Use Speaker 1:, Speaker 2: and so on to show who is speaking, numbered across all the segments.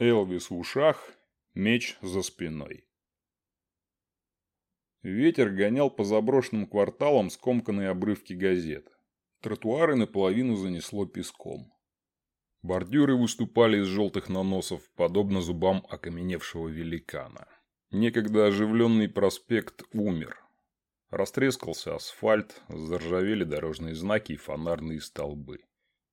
Speaker 1: Элвис в ушах, меч за спиной. Ветер гонял по заброшенным кварталам скомканные обрывки газет. Тротуары наполовину занесло песком. Бордюры выступали из желтых наносов, подобно зубам окаменевшего великана. Некогда оживленный проспект умер. Растрескался асфальт, заржавели дорожные знаки и фонарные столбы.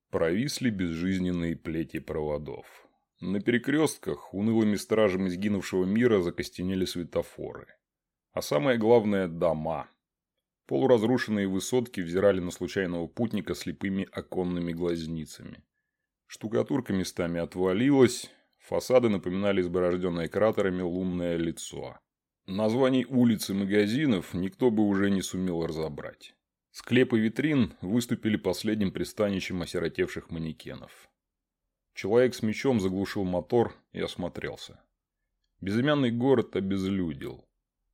Speaker 1: Провисли безжизненные плети проводов. На перекрестках унылыми стражами сгинувшего мира закостенели светофоры. А самое главное – дома. Полуразрушенные высотки взирали на случайного путника слепыми оконными глазницами. Штукатурка местами отвалилась, фасады напоминали изборожденное кратерами лунное лицо. Названий улиц и магазинов никто бы уже не сумел разобрать. Склепы витрин выступили последним пристанищем осиротевших манекенов. Человек с мечом заглушил мотор и осмотрелся. Безымянный город обезлюдил.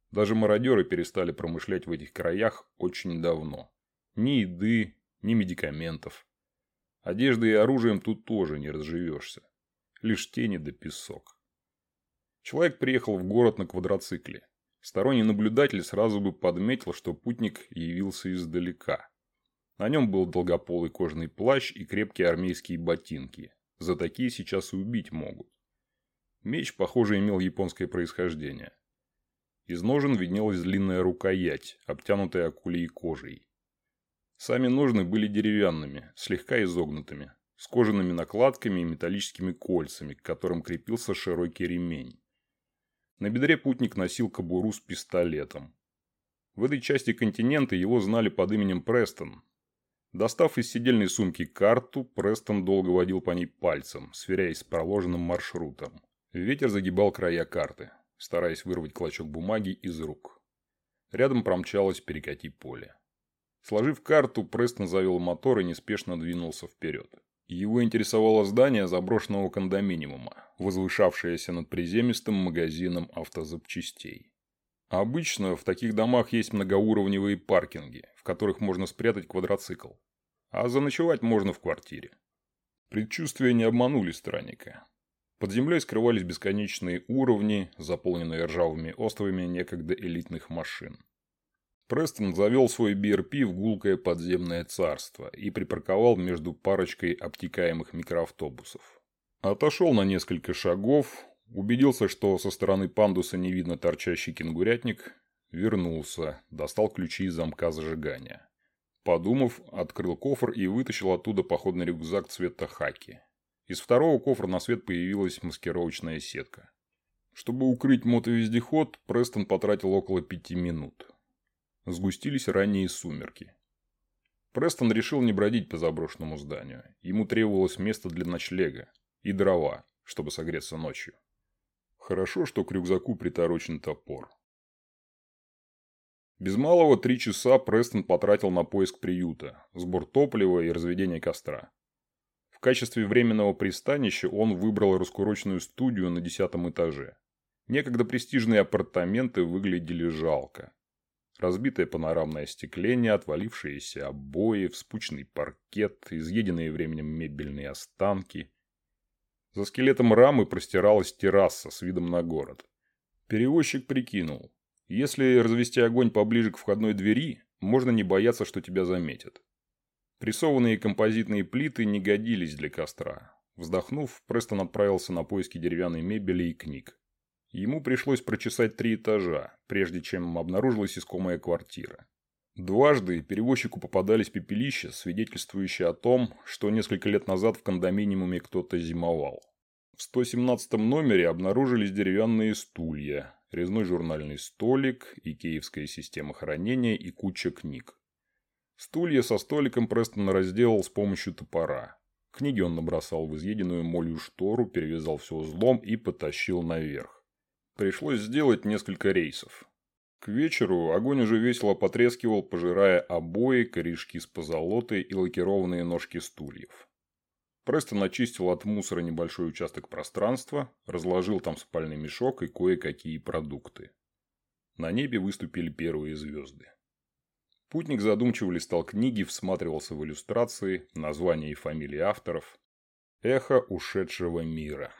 Speaker 1: Даже мародеры перестали промышлять в этих краях очень давно. Ни еды, ни медикаментов. Одеждой и оружием тут тоже не разживешься. Лишь тени да песок. Человек приехал в город на квадроцикле. Сторонний наблюдатель сразу бы подметил, что путник явился издалека. На нем был долгополый кожаный плащ и крепкие армейские ботинки. За такие сейчас и убить могут. Меч, похоже, имел японское происхождение. Из ножен виднелась длинная рукоять, обтянутая акулей кожей. Сами ножны были деревянными, слегка изогнутыми, с кожаными накладками и металлическими кольцами, к которым крепился широкий ремень. На бедре путник носил кобуру с пистолетом. В этой части континента его знали под именем Престон. Достав из сидельной сумки карту, Престон долго водил по ней пальцем, сверяясь с проложенным маршрутом. Ветер загибал края карты стараясь вырвать клочок бумаги из рук. Рядом промчалось перекати поле. Сложив карту, Престон завел мотор и неспешно двинулся вперед. Его интересовало здание заброшенного кондоминиума, возвышавшееся над приземистым магазином автозапчастей. Обычно в таких домах есть многоуровневые паркинги, в которых можно спрятать квадроцикл. А заночевать можно в квартире. Предчувствия не обманули странника. Под землей скрывались бесконечные уровни, заполненные ржавыми островами некогда элитных машин. Престон завел свой BRP в гулкое подземное царство и припарковал между парочкой обтекаемых микроавтобусов. Отошел на несколько шагов, убедился, что со стороны пандуса не видно торчащий кенгурятник, вернулся, достал ключи из замка зажигания. Подумав, открыл кофр и вытащил оттуда походный рюкзак цвета хаки. Из второго кофра на свет появилась маскировочная сетка. Чтобы укрыть мотовездеход, Престон потратил около пяти минут. Сгустились ранние сумерки. Престон решил не бродить по заброшенному зданию. Ему требовалось место для ночлега и дрова, чтобы согреться ночью. Хорошо, что к рюкзаку приторочен топор. Без малого три часа Престон потратил на поиск приюта, сбор топлива и разведение костра качестве временного пристанища он выбрал раскуроченную студию на десятом этаже. Некогда престижные апартаменты выглядели жалко. Разбитое панорамное остекление, отвалившиеся обои, вспученный паркет, изъеденные временем мебельные останки. За скелетом рамы простиралась терраса с видом на город. Перевозчик прикинул. Если развести огонь поближе к входной двери, можно не бояться, что тебя заметят. Прессованные композитные плиты не годились для костра. Вздохнув, Престон отправился на поиски деревянной мебели и книг. Ему пришлось прочесать три этажа, прежде чем обнаружилась искомая квартира. Дважды перевозчику попадались пепелища, свидетельствующие о том, что несколько лет назад в кондоминиуме кто-то зимовал. В 117 номере обнаружились деревянные стулья, резной журнальный столик, икеевская система хранения и куча книг. Стулья со столиком Престон разделал с помощью топора. Книги он набросал в изъеденную молью штору, перевязал все узлом и потащил наверх. Пришлось сделать несколько рейсов. К вечеру огонь уже весело потрескивал, пожирая обои, корешки с позолотой и лакированные ножки стульев. Престон очистил от мусора небольшой участок пространства, разложил там спальный мешок и кое-какие продукты. На небе выступили первые звезды. Путник задумчиво листал книги, всматривался в иллюстрации, названия и фамилии авторов. Эхо ушедшего мира.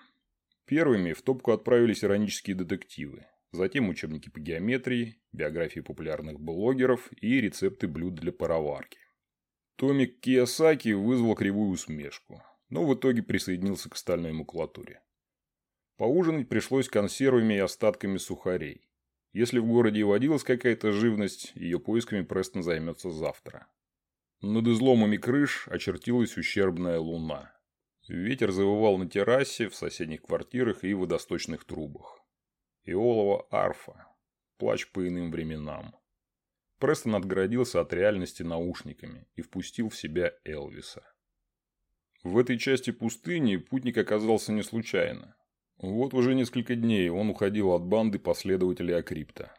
Speaker 1: Первыми в топку отправились иронические детективы, затем учебники по геометрии, биографии популярных блогеров и рецепты блюд для пароварки. Томик Киясаки вызвал кривую усмешку, но в итоге присоединился к остальной макулатуре. Поужинать пришлось консервами и остатками сухарей. Если в городе и водилась какая-то живность, ее поисками Престон займется завтра. Над изломами крыш очертилась ущербная луна. Ветер завывал на террасе, в соседних квартирах и водосточных трубах. Иолова арфа. Плач по иным временам. Престон отгородился от реальности наушниками и впустил в себя Элвиса. В этой части пустыни путник оказался не случайно. Вот уже несколько дней он уходил от банды последователей Акрипта.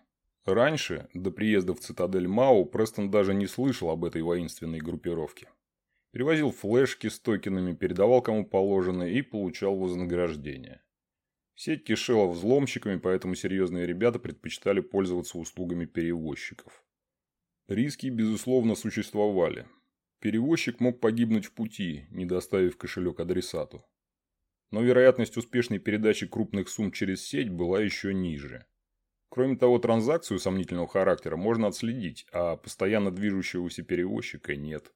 Speaker 1: Раньше, до приезда в цитадель Мау, Престон даже не слышал об этой воинственной группировке. Перевозил флешки с токенами, передавал кому положено и получал вознаграждение. Сеть кишела взломщиками, поэтому серьезные ребята предпочитали пользоваться услугами перевозчиков. Риски, безусловно, существовали. Перевозчик мог погибнуть в пути, не доставив кошелек адресату но вероятность успешной передачи крупных сумм через сеть была еще ниже. Кроме того, транзакцию сомнительного характера можно отследить, а постоянно движущегося перевозчика нет.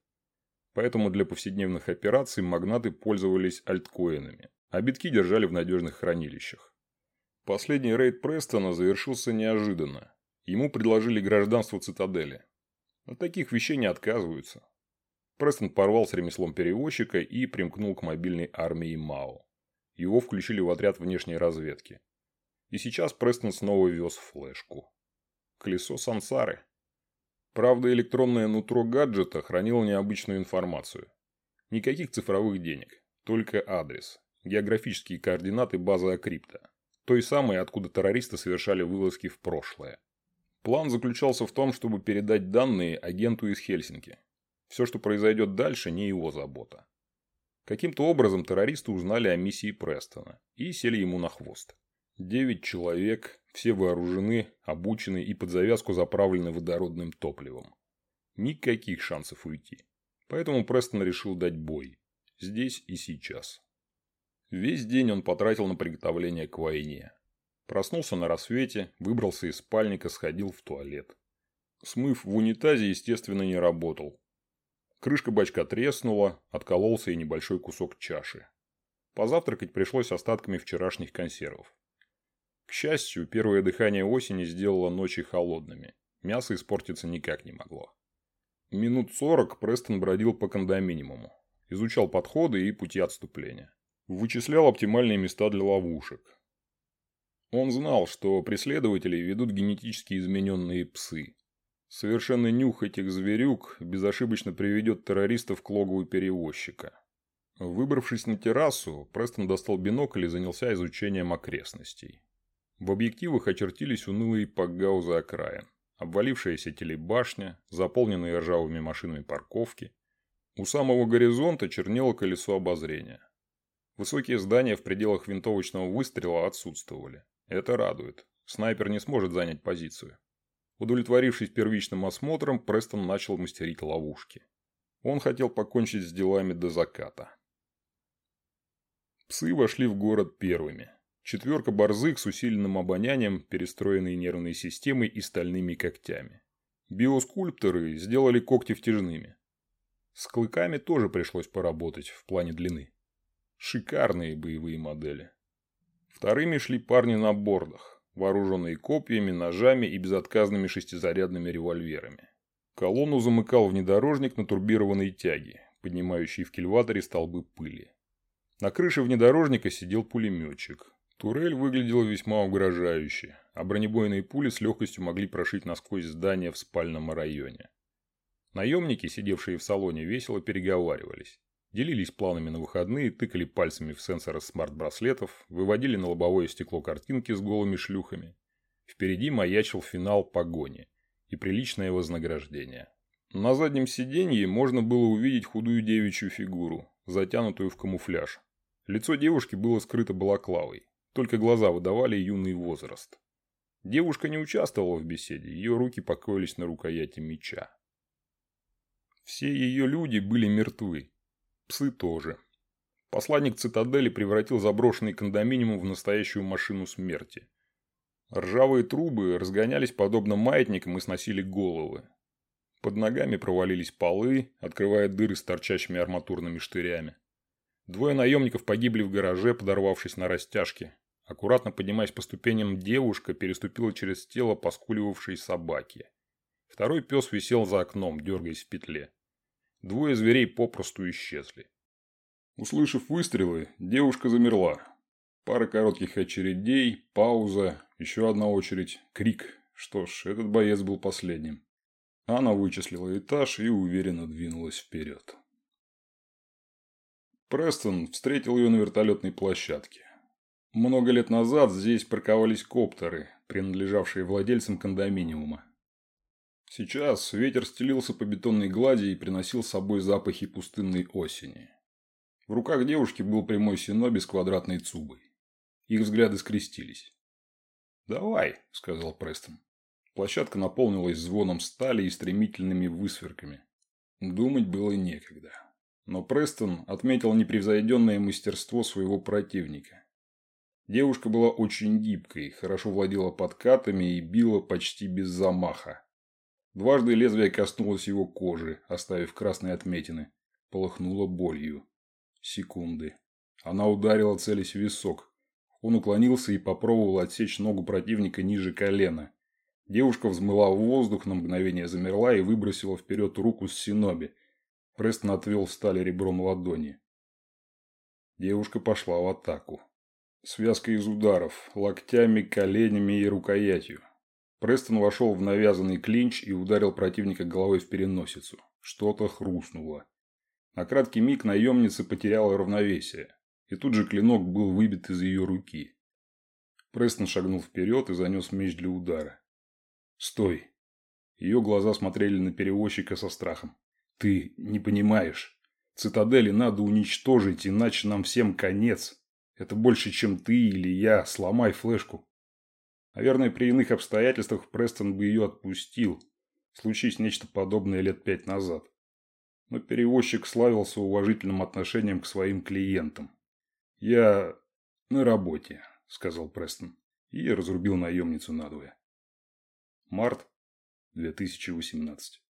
Speaker 1: Поэтому для повседневных операций магнаты пользовались альткоинами, а битки держали в надежных хранилищах. Последний рейд Престона завершился неожиданно. Ему предложили гражданство цитадели. От таких вещей не отказываются. Престон порвал с ремеслом перевозчика и примкнул к мобильной армии Мао. Его включили в отряд внешней разведки. И сейчас Престон снова вез флешку. Колесо сансары. Правда, электронное нутро гаджета хранило необычную информацию. Никаких цифровых денег, только адрес, географические координаты базы Акрипта. Той самой, откуда террористы совершали вылазки в прошлое. План заключался в том, чтобы передать данные агенту из Хельсинки. Все, что произойдет дальше, не его забота. Каким-то образом террористы узнали о миссии Престона и сели ему на хвост. Девять человек, все вооружены, обучены и под завязку заправлены водородным топливом. Никаких шансов уйти. Поэтому Престон решил дать бой. Здесь и сейчас. Весь день он потратил на приготовление к войне. Проснулся на рассвете, выбрался из спальника, сходил в туалет. Смыв в унитазе, естественно, не работал. Крышка бачка треснула, откололся и небольшой кусок чаши. Позавтракать пришлось остатками вчерашних консервов. К счастью, первое дыхание осени сделало ночи холодными. Мясо испортиться никак не могло. Минут сорок Престон бродил по кондоминиуму. Изучал подходы и пути отступления. Вычислял оптимальные места для ловушек. Он знал, что преследователи ведут генетически измененные псы. Совершенный нюх этих зверюк безошибочно приведет террористов к логову перевозчика. Выбравшись на террасу, Престон достал бинокль и занялся изучением окрестностей. В объективах очертились унылые пакгаузы окраин, обвалившаяся телебашня, заполненные ржавыми машинами парковки. У самого горизонта чернело колесо обозрения. Высокие здания в пределах винтовочного выстрела отсутствовали. Это радует. Снайпер не сможет занять позицию. Удовлетворившись первичным осмотром, Престон начал мастерить ловушки. Он хотел покончить с делами до заката. Псы вошли в город первыми. Четверка борзых с усиленным обонянием, перестроенной нервной системой и стальными когтями. Биоскульпторы сделали когти втяжными. С клыками тоже пришлось поработать в плане длины. Шикарные боевые модели. Вторыми шли парни на бордах вооруженные копьями, ножами и безотказными шестизарядными револьверами. Колонну замыкал внедорожник на турбированной тяге, поднимающий в кильваторе столбы пыли. На крыше внедорожника сидел пулеметчик. Турель выглядела весьма угрожающе, а бронебойные пули с легкостью могли прошить насквозь здание в спальном районе. Наемники, сидевшие в салоне, весело переговаривались. Делились планами на выходные, тыкали пальцами в сенсоры смарт-браслетов, выводили на лобовое стекло картинки с голыми шлюхами. Впереди маячил финал погони и приличное вознаграждение. На заднем сиденье можно было увидеть худую девичью фигуру, затянутую в камуфляж. Лицо девушки было скрыто балаклавой, только глаза выдавали юный возраст. Девушка не участвовала в беседе, ее руки покоились на рукояти меча. Все ее люди были мертвы, Псы тоже. Посланник цитадели превратил заброшенный кондоминиум в настоящую машину смерти. Ржавые трубы разгонялись подобно маятникам и сносили головы. Под ногами провалились полы, открывая дыры с торчащими арматурными штырями. Двое наемников погибли в гараже, подорвавшись на растяжке. Аккуратно поднимаясь по ступеням, девушка переступила через тело поскуливавшей собаки. Второй пес висел за окном, дергаясь в петле. Двое зверей попросту исчезли. Услышав выстрелы, девушка замерла. Пара коротких очередей, пауза, еще одна очередь, крик. Что ж, этот боец был последним. Она вычислила этаж и уверенно двинулась вперед. Престон встретил ее на вертолетной площадке. Много лет назад здесь парковались коптеры, принадлежавшие владельцам кондоминиума. Сейчас ветер стелился по бетонной глади и приносил с собой запахи пустынной осени. В руках девушки был прямой синоби с квадратной цубой. Их взгляды скрестились. «Давай», — сказал Престон. Площадка наполнилась звоном стали и стремительными высверками. Думать было некогда. Но Престон отметил непревзойденное мастерство своего противника. Девушка была очень гибкой, хорошо владела подкатами и била почти без замаха. Дважды лезвие коснулось его кожи, оставив красные отметины. Полыхнуло болью. Секунды. Она ударила целясь в висок. Он уклонился и попробовал отсечь ногу противника ниже колена. Девушка взмыла в воздух, на мгновение замерла и выбросила вперед руку с синоби. Престон отвел стали ребром ладони. Девушка пошла в атаку. Связка из ударов, локтями, коленями и рукоятью. Престон вошел в навязанный клинч и ударил противника головой в переносицу. Что-то хрустнуло. На краткий миг наемница потеряла равновесие. И тут же клинок был выбит из ее руки. Престон шагнул вперед и занес меч для удара. «Стой!» Ее глаза смотрели на перевозчика со страхом. «Ты не понимаешь. Цитадели надо уничтожить, иначе нам всем конец. Это больше, чем ты или я. Сломай флешку. Наверное, при иных обстоятельствах Престон бы ее отпустил. Случись нечто подобное лет пять назад. Но перевозчик славился уважительным отношением к своим клиентам. «Я на работе», — сказал Престон. И разрубил наемницу надвое. Март 2018